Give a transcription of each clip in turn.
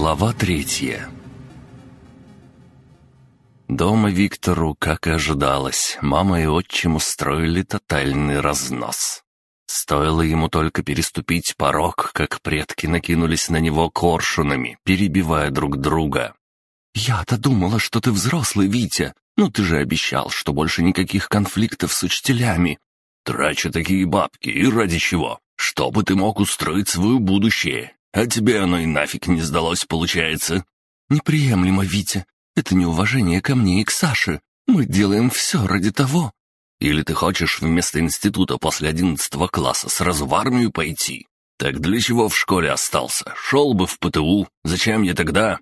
Глава третья Дома Виктору, как и ожидалось, мама и отчим устроили тотальный разнос. Стоило ему только переступить порог, как предки накинулись на него коршунами, перебивая друг друга. «Я-то думала, что ты взрослый, Витя. Ну ты же обещал, что больше никаких конфликтов с учителями». «Трачу такие бабки, и ради чего? Чтобы ты мог устроить свое будущее. А тебе оно и нафиг не сдалось, получается». «Неприемлемо, Витя. Это неуважение ко мне и к Саше. Мы делаем все ради того». «Или ты хочешь вместо института после одиннадцатого класса сразу в армию пойти? Так для чего в школе остался? Шел бы в ПТУ. Зачем я тогда?»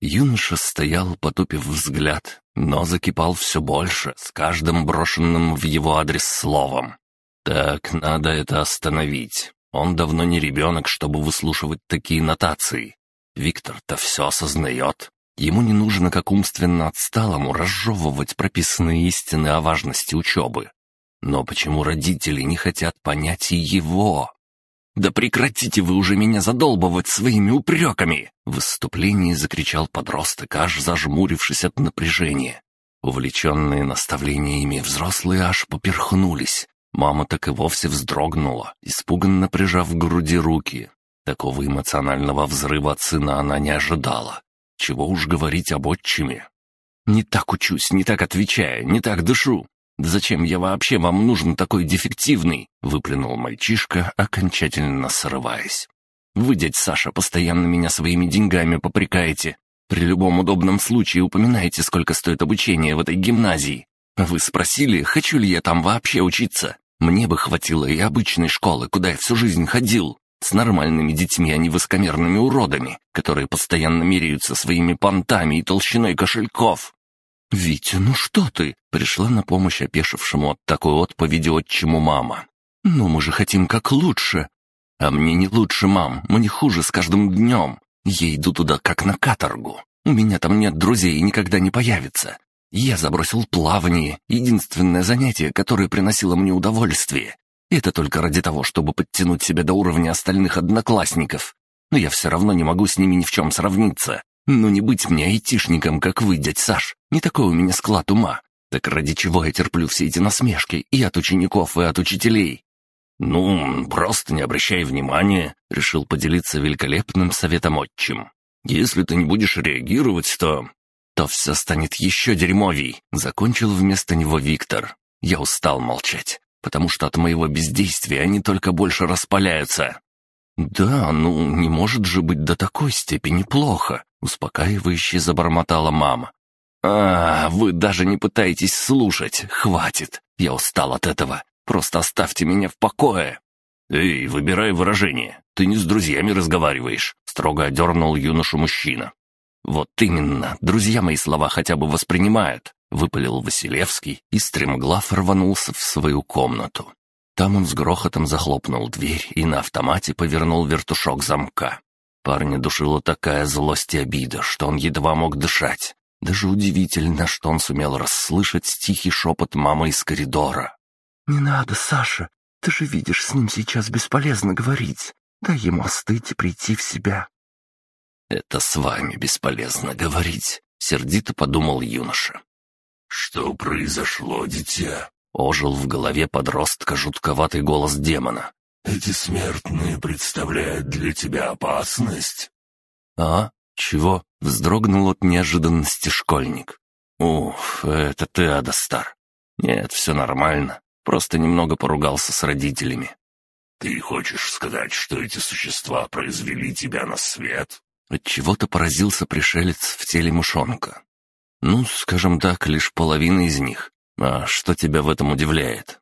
Юноша стоял, потупив взгляд, но закипал все больше, с каждым брошенным в его адрес словом. «Так, надо это остановить. Он давно не ребенок, чтобы выслушивать такие нотации. Виктор-то все осознает. Ему не нужно, как умственно отсталому, разжевывать прописанные истины о важности учебы. Но почему родители не хотят понять и его? «Да прекратите вы уже меня задолбывать своими упреками!» В выступлении закричал подросток, аж зажмурившись от напряжения. Увлеченные наставлениями взрослые аж поперхнулись. Мама так и вовсе вздрогнула, испуганно прижав к груди руки. Такого эмоционального взрыва от сына она не ожидала. Чего уж говорить об отчиме. «Не так учусь, не так отвечаю, не так дышу. зачем я вообще вам нужен такой дефективный?» — выплюнул мальчишка, окончательно срываясь. «Вы, дядь Саша, постоянно меня своими деньгами попрекаете. При любом удобном случае упоминаете, сколько стоит обучение в этой гимназии. Вы спросили, хочу ли я там вообще учиться? Мне бы хватило и обычной школы, куда я всю жизнь ходил. С нормальными детьми, а не высокомерными уродами, которые постоянно меряются своими понтами и толщиной кошельков. «Витя, ну что ты?» — пришла на помощь опешившему от такой отповеди отчиму мама. «Ну мы же хотим как лучше». «А мне не лучше, мам, мне хуже с каждым днем. Я иду туда как на каторгу. У меня там нет друзей и никогда не появится. Я забросил плавание, единственное занятие, которое приносило мне удовольствие. Это только ради того, чтобы подтянуть себя до уровня остальных одноклассников. Но я все равно не могу с ними ни в чем сравниться. Ну не быть мне айтишником, как вы, дядь Саш. Не такой у меня склад ума. Так ради чего я терплю все эти насмешки и от учеников, и от учителей? «Ну, просто не обращай внимания», — решил поделиться великолепным советом отчим. «Если ты не будешь реагировать, то...» «То все станет еще дерьмовей», — закончил вместо него Виктор. Я устал молчать потому что от моего бездействия они только больше распаляются. «Да, ну, не может же быть до такой степени плохо», — успокаивающе забормотала мама. «А, вы даже не пытаетесь слушать. Хватит. Я устал от этого. Просто оставьте меня в покое». «Эй, выбирай выражение. Ты не с друзьями разговариваешь», — строго одернул юношу мужчина. «Вот именно. Друзья мои слова хотя бы воспринимают. Выпалил Василевский и стремглав рванулся в свою комнату. Там он с грохотом захлопнул дверь и на автомате повернул вертушок замка. Парня душила такая злость и обида, что он едва мог дышать. Даже удивительно, что он сумел расслышать тихий шепот мамы из коридора. «Не надо, Саша. Ты же видишь, с ним сейчас бесполезно говорить. Дай ему остыть и прийти в себя». «Это с вами бесполезно говорить», — сердито подумал юноша. «Что произошло, дитя?» — ожил в голове подростка жутковатый голос демона. «Эти смертные представляют для тебя опасность?» «А? Чего?» — вздрогнул от неожиданности школьник. «Уф, это ты, Адастар. Нет, все нормально. Просто немного поругался с родителями». «Ты хочешь сказать, что эти существа произвели тебя на свет?» Отчего-то поразился пришелец в теле мышонка. «Ну, скажем так, лишь половина из них. А что тебя в этом удивляет?»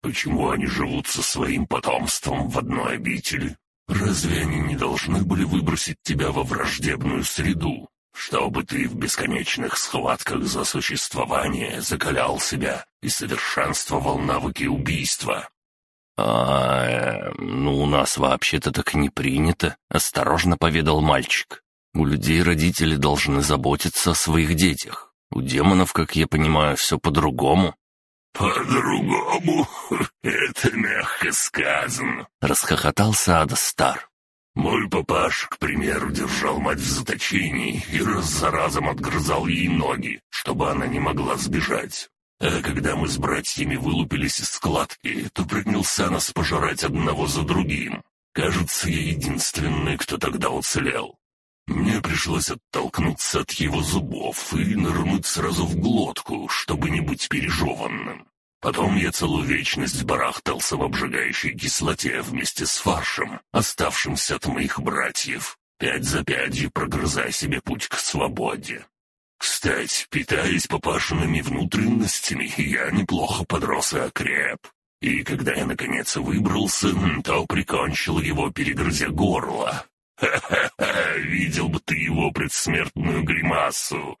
«Почему они живут со своим потомством в одной обители? Разве они не должны были выбросить тебя во враждебную среду, чтобы ты в бесконечных схватках за существование закалял себя и совершенствовал навыки убийства?» «А, ну у нас вообще-то так не принято», — осторожно поведал мальчик. У людей родители должны заботиться о своих детях. У демонов, как я понимаю, все по-другому». «По-другому? Это мягко сказано», — расхохотался Ада Стар. Мой папаш, к примеру, держал мать в заточении и раз за разом отгрызал ей ноги, чтобы она не могла сбежать. А когда мы с братьями вылупились из складки, то принялся нас пожирать одного за другим. Кажется, я единственный, кто тогда уцелел. Мне пришлось оттолкнуться от его зубов и нырнуть сразу в глотку, чтобы не быть пережеванным. Потом я целую вечность барахтался в обжигающей кислоте вместе с фаршем, оставшимся от моих братьев, пять за пятью прогрызая себе путь к свободе. Кстати, питаясь папашиными внутренностями, я неплохо подрос и окреп. И когда я наконец выбрался, то прикончил его, перегрызя горло. Ха-ха-ха, видел бы ты его предсмертную гримасу.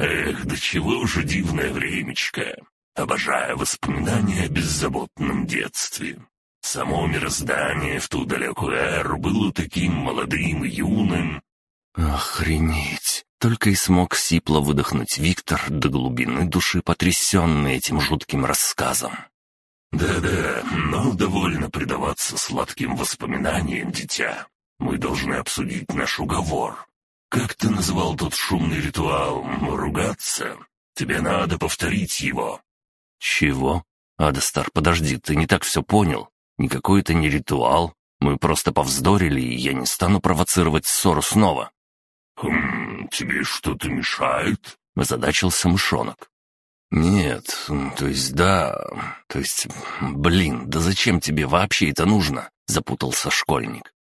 Эх, да чего же дивное времечко. Обожаю воспоминания о беззаботном детстве. Само мироздание в ту далекую эру было таким молодым и юным. Охренеть! Только и смог сипло выдохнуть Виктор до глубины души, потрясенный этим жутким рассказом. «Да-да, но довольно предаваться сладким воспоминаниям, дитя. Мы должны обсудить наш уговор. Как ты называл тот шумный ритуал? Ругаться? Тебе надо повторить его». «Чего? Адастар, подожди, ты не так все понял. Никакой это не ритуал. Мы просто повздорили, и я не стану провоцировать ссору снова». «Хм, тебе что-то мешает?» — озадачился мышонок. «Нет, то есть да, то есть, блин, да зачем тебе вообще это нужно?» — запутался школьник.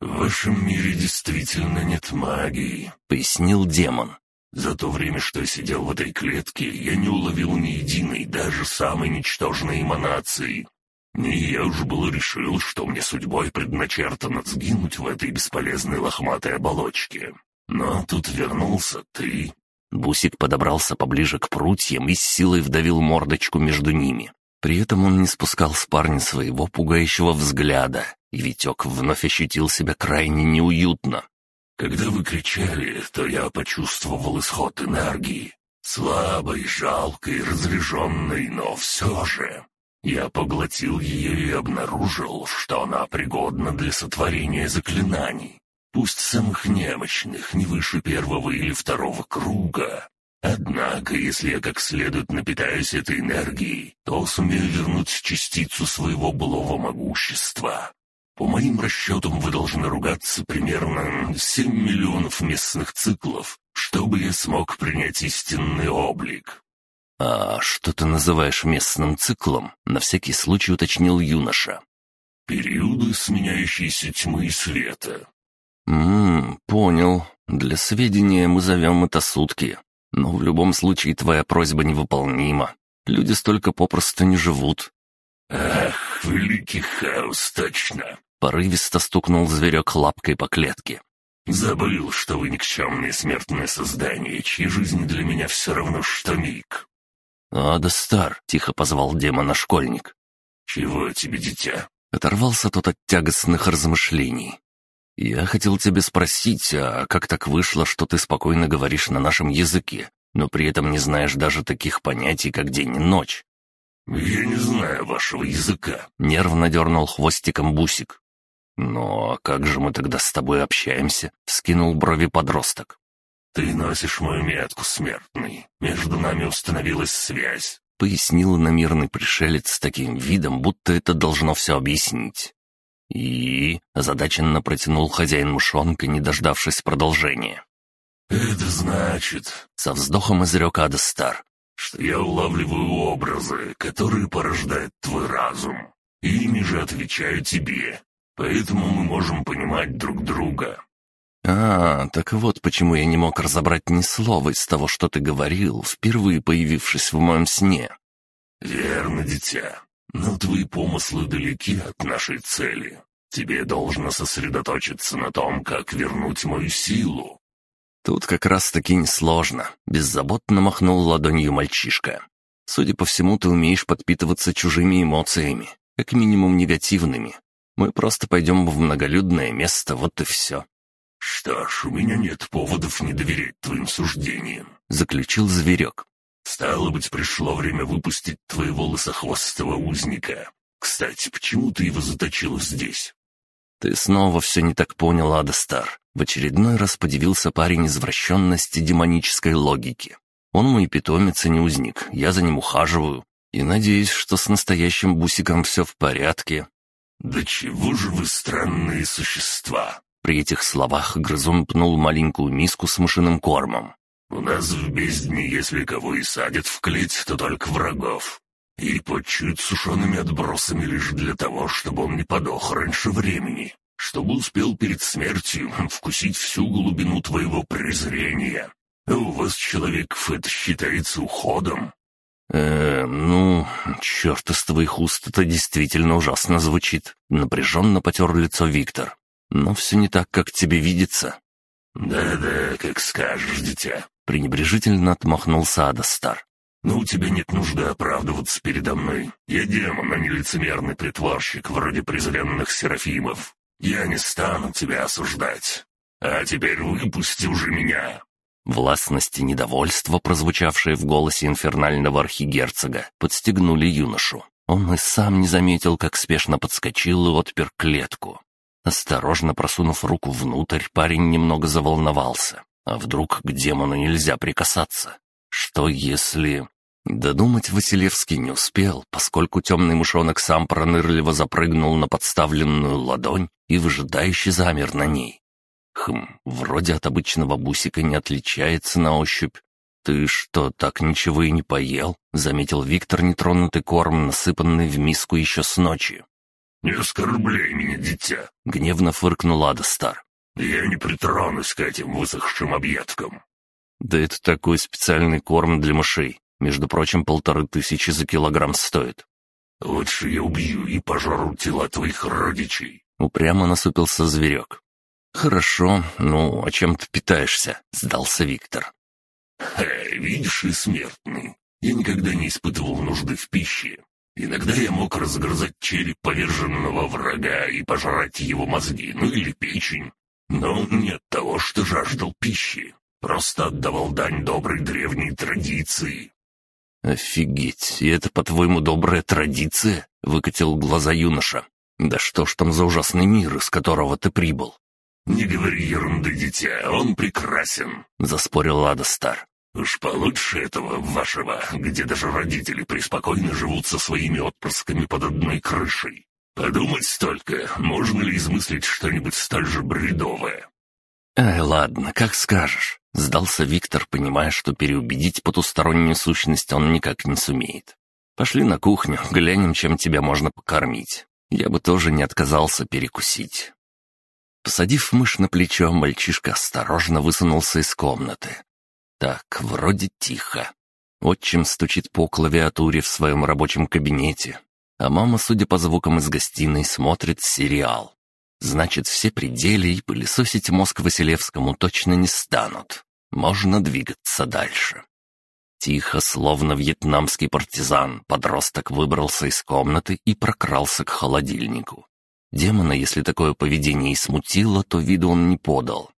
«В вашем мире действительно нет магии», — пояснил демон. «За то время, что я сидел в этой клетке, я не уловил ни единой, даже самой ничтожной эманации. И я уж было решил, что мне судьбой предначертано сгинуть в этой бесполезной лохматой оболочке. Но тут вернулся ты». Бусик подобрался поближе к прутьям и с силой вдавил мордочку между ними. При этом он не спускал с парня своего пугающего взгляда, и Витек вновь ощутил себя крайне неуютно. «Когда вы кричали, то я почувствовал исход энергии. Слабой, жалкой, разряженной, но все же. Я поглотил ее и обнаружил, что она пригодна для сотворения заклинаний пусть самых немощных, не выше первого или второго круга. Однако, если я как следует напитаюсь этой энергией, то сумею вернуть частицу своего былого могущества. По моим расчетам, вы должны ругаться примерно 7 миллионов местных циклов, чтобы я смог принять истинный облик. «А что ты называешь местным циклом?» — на всякий случай уточнил юноша. «Периоды сменяющейся тьмы и света. «Ммм, понял. Для сведения мы зовем это сутки. Но в любом случае твоя просьба невыполнима. Люди столько попросту не живут». «Ах, великий хаос, точно!» Порывисто стукнул зверек лапкой по клетке. «Забыл, что вы никчемные смертные создания, чьи жизни для меня все равно, что миг». «Ада Стар», — тихо позвал демона школьник. «Чего тебе, дитя?» Оторвался тот от тягостных размышлений. «Я хотел тебя спросить, а как так вышло, что ты спокойно говоришь на нашем языке, но при этом не знаешь даже таких понятий, как день и ночь?» «Я не знаю вашего языка», — нервно дернул хвостиком Бусик. «Ну, а как же мы тогда с тобой общаемся?» — вскинул брови подросток. «Ты носишь мою метку, смертный. Между нами установилась связь», — пояснил иномирный пришелец с таким видом, будто это должно все объяснить. «И...» — озадаченно протянул хозяин мышонка, не дождавшись продолжения. «Это значит...» — со вздохом изрек Адастар. «Что я улавливаю образы, которые порождает твой разум. Ими же отвечаю тебе. Поэтому мы можем понимать друг друга». «А, так вот почему я не мог разобрать ни слова из того, что ты говорил, впервые появившись в моем сне». «Верно, дитя. Но твои помыслы далеки от нашей цели. Тебе должно сосредоточиться на том, как вернуть мою силу». Тут как раз-таки несложно. Беззаботно махнул ладонью мальчишка. Судя по всему, ты умеешь подпитываться чужими эмоциями, как минимум негативными. Мы просто пойдем в многолюдное место, вот и все. «Что ж, у меня нет поводов не доверять твоим суждениям», — заключил зверек. Стало быть, пришло время выпустить твоего лысохвостого узника. Кстати, почему ты его заточил здесь?» «Ты снова все не так понял, Адастар». В очередной раз подивился парень извращенности демонической логики. «Он мой питомец и не узник, я за ним ухаживаю. И надеюсь, что с настоящим бусиком все в порядке». «Да чего же вы странные существа!» При этих словах грызун пнул маленькую миску с мышиным кормом. «У нас в бездне, если кого и садят в клеть, то только врагов. И почуют сушеными отбросами лишь для того, чтобы он не подох раньше времени, чтобы успел перед смертью вкусить всю глубину твоего презрения. А у вас, человеков, это считается уходом». «Э, ну, черт из твоих уст, это действительно ужасно звучит», — напряженно потер лицо Виктор. «Но все не так, как тебе видится». «Да-да, как скажешь, дитя», — пренебрежительно отмахнулся Адастар. «Но у тебя нет нужды оправдываться передо мной. Я демон, а не лицемерный притворщик, вроде презренных серафимов. Я не стану тебя осуждать. А теперь выпусти уже меня». Властность и недовольство, прозвучавшие в голосе инфернального архигерцога, подстегнули юношу. Он и сам не заметил, как спешно подскочил и отпер клетку. Осторожно просунув руку внутрь, парень немного заволновался. А вдруг к демону нельзя прикасаться? Что если... Додумать Василевский не успел, поскольку темный мышонок сам пронырливо запрыгнул на подставленную ладонь и выжидающе замер на ней. Хм, вроде от обычного бусика не отличается на ощупь. «Ты что, так ничего и не поел?» — заметил Виктор нетронутый корм, насыпанный в миску еще с ночи. «Не оскорбляй меня, дитя!» — гневно фыркнул Адастар. «Я не притронусь к этим высохшим объедкам». «Да это такой специальный корм для мышей. Между прочим, полторы тысячи за килограмм стоит». «Лучше я убью и пожару тела твоих родичей», — упрямо насупился зверек. «Хорошо, ну, а чем ты питаешься?» — сдался Виктор. «Эй, видишь и смертный, я никогда не испытывал нужды в пище. Иногда я мог разгрызать череп поверженного врага и пожрать его мозги, ну или печень. Но не от того, что жаждал пищи. Просто отдавал дань доброй древней традиции». «Офигеть, и это, по-твоему, добрая традиция?» — выкатил глаза юноша. «Да что ж там за ужасный мир, из которого ты прибыл? «Не говори ерунды, дитя, он прекрасен», — заспорил Адастар. «Уж получше этого вашего, где даже родители преспокойно живут со своими отпрысками под одной крышей. Подумать только, можно ли измыслить что-нибудь столь же бредовое?» «Ай, ладно, как скажешь», — сдался Виктор, понимая, что переубедить потустороннюю сущность он никак не сумеет. «Пошли на кухню, глянем, чем тебя можно покормить. Я бы тоже не отказался перекусить». Посадив мышь на плечо, мальчишка осторожно высунулся из комнаты. Так, вроде тихо. Отчим стучит по клавиатуре в своем рабочем кабинете, а мама, судя по звукам из гостиной, смотрит сериал. Значит, все пределы и пылесосить мозг Василевскому точно не станут. Можно двигаться дальше. Тихо, словно вьетнамский партизан, подросток выбрался из комнаты и прокрался к холодильнику. Демона, если такое поведение и смутило, то виду он не подал.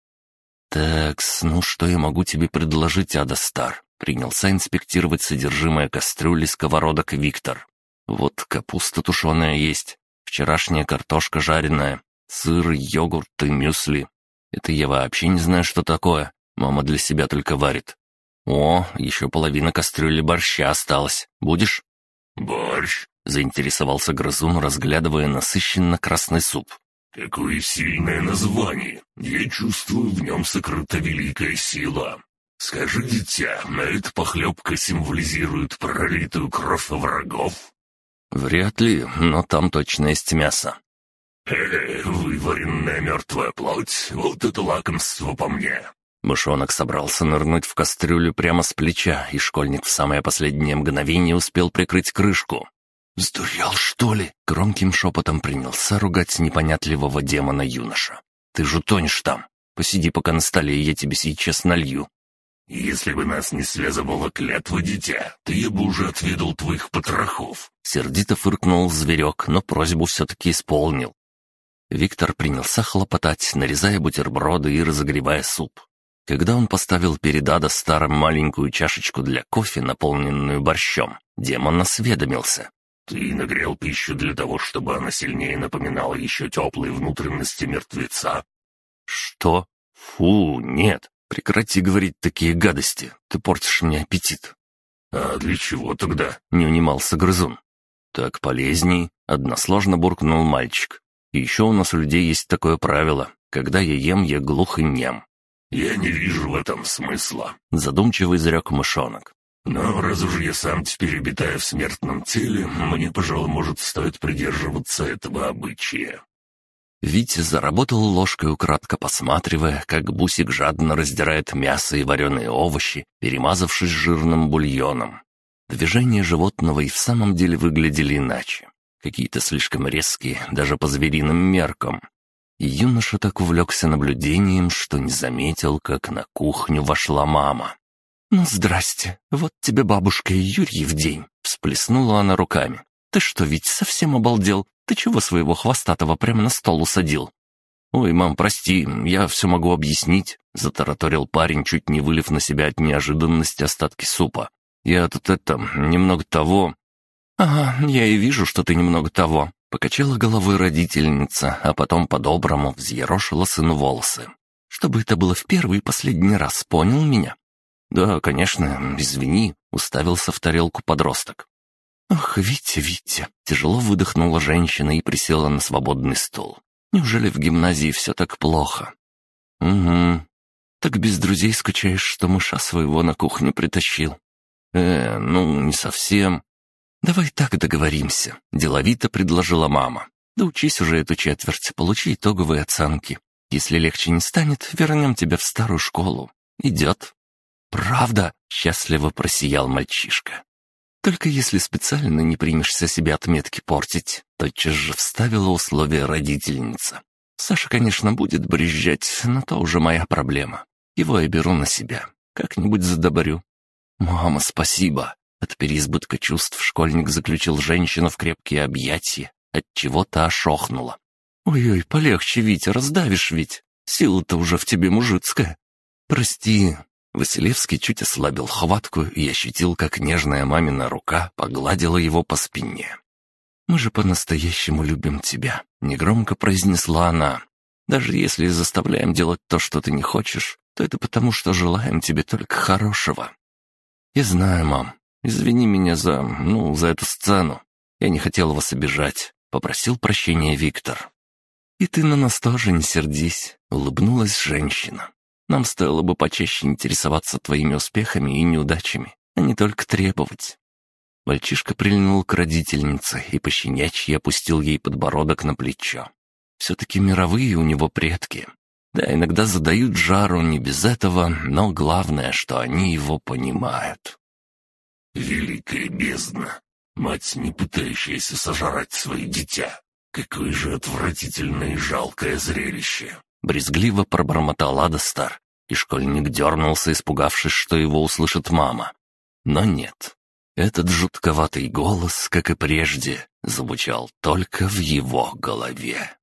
«Такс, ну что я могу тебе предложить, Адастар?» Принялся инспектировать содержимое кастрюли сковородок Виктор. «Вот капуста тушеная есть, вчерашняя картошка жареная, сыр, йогурт и мюсли. Это я вообще не знаю, что такое. Мама для себя только варит. О, еще половина кастрюли борща осталась. Будешь?» «Борщ?» — заинтересовался грызун, разглядывая насыщенно красный суп. «Какое сильное название! Я чувствую в нем сокрыта великая сила. Скажи, дитя, на эта похлебка символизирует пролитую кровь врагов?» «Вряд ли, но там точно есть мясо». «Э, вываренная мертвая плоть, вот это лакомство по мне. Мышонок собрался нырнуть в кастрюлю прямо с плеча, и школьник в самое последнее мгновение успел прикрыть крышку. «Сдурел, что ли?» — громким шепотом принялся ругать непонятливого демона юноша. «Ты же тонешь там. Посиди пока на столе, и я тебе сейчас налью». «Если бы нас не связывала клятва, дитя, я бы уже отведал твоих потрохов». Сердито фыркнул зверек, но просьбу все-таки исполнил. Виктор принялся хлопотать, нарезая бутерброды и разогревая суп. Когда он поставил перед Ада старым маленькую чашечку для кофе, наполненную борщом, демон осведомился. Ты нагрел пищу для того, чтобы она сильнее напоминала еще теплые внутренности мертвеца?» «Что? Фу, нет. Прекрати говорить такие гадости. Ты портишь мне аппетит». «А для чего тогда?» — не унимался грызун. «Так полезней», — односложно буркнул мальчик. «И еще у нас у людей есть такое правило. Когда я ем, я глух и нем». «Я не вижу в этом смысла», — задумчиво изрек мышонок. «Но раз уж я сам теперь обитаю в смертном теле, мне, пожалуй, может, стоит придерживаться этого обычая». Витя заработал ложкой, украдко посматривая, как Бусик жадно раздирает мясо и вареные овощи, перемазавшись жирным бульоном. Движения животного и в самом деле выглядели иначе. Какие-то слишком резкие, даже по звериным меркам. И юноша так увлекся наблюдением, что не заметил, как на кухню вошла мама. «Ну, здрасте, вот тебе бабушка и Юрий в день», — всплеснула она руками. «Ты что, ведь совсем обалдел? Ты чего своего хвостатого прямо на стол усадил?» «Ой, мам, прости, я все могу объяснить», — затараторил парень, чуть не вылив на себя от неожиданности остатки супа. «Я тут это, немного того...» «Ага, я и вижу, что ты немного того», — покачала головой родительница, а потом по-доброму взъерошила сыну волосы. «Чтобы это было в первый и последний раз, понял меня?» «Да, конечно, извини», — уставился в тарелку подросток. «Ах, Витя, Витя!» — тяжело выдохнула женщина и присела на свободный стул. «Неужели в гимназии все так плохо?» «Угу. Так без друзей скучаешь, что мыша своего на кухню притащил?» «Э, ну, не совсем». «Давай так договоримся», — деловито предложила мама. «Да учись уже эту четверть, получи итоговые оценки. Если легче не станет, вернем тебя в старую школу. Идет». «Правда?» — счастливо просиял мальчишка. Только если специально не примешься себе отметки портить, тотчас же вставила условие родительница. Саша, конечно, будет брезжать, но то уже моя проблема. Его я беру на себя. Как-нибудь задобрю. «Мама, спасибо!» От переизбытка чувств школьник заключил женщину в крепкие объятия, от чего то ошохнула. «Ой-ой, полегче, Витя, раздавишь ведь. Сила-то уже в тебе мужицкая. Прости, Василевский чуть ослабил хватку и ощутил, как нежная мамина рука погладила его по спине. «Мы же по-настоящему любим тебя», — негромко произнесла она. «Даже если заставляем делать то, что ты не хочешь, то это потому, что желаем тебе только хорошего». «Я знаю, мам. Извини меня за... ну, за эту сцену. Я не хотел вас обижать», — попросил прощения Виктор. «И ты на нас тоже не сердись», — улыбнулась женщина. Нам стоило бы почаще интересоваться твоими успехами и неудачами, а не только требовать». Мальчишка прильнул к родительнице и пощенячьи опустил ей подбородок на плечо. Все-таки мировые у него предки. Да, иногда задают жару не без этого, но главное, что они его понимают. «Великая бездна! Мать, не пытающаяся сожрать свое дитя! Какое же отвратительное и жалкое зрелище!» Брезгливо пробормотал Адастар, и школьник дернулся, испугавшись, что его услышит мама. Но нет. Этот жутковатый голос, как и прежде, звучал только в его голове.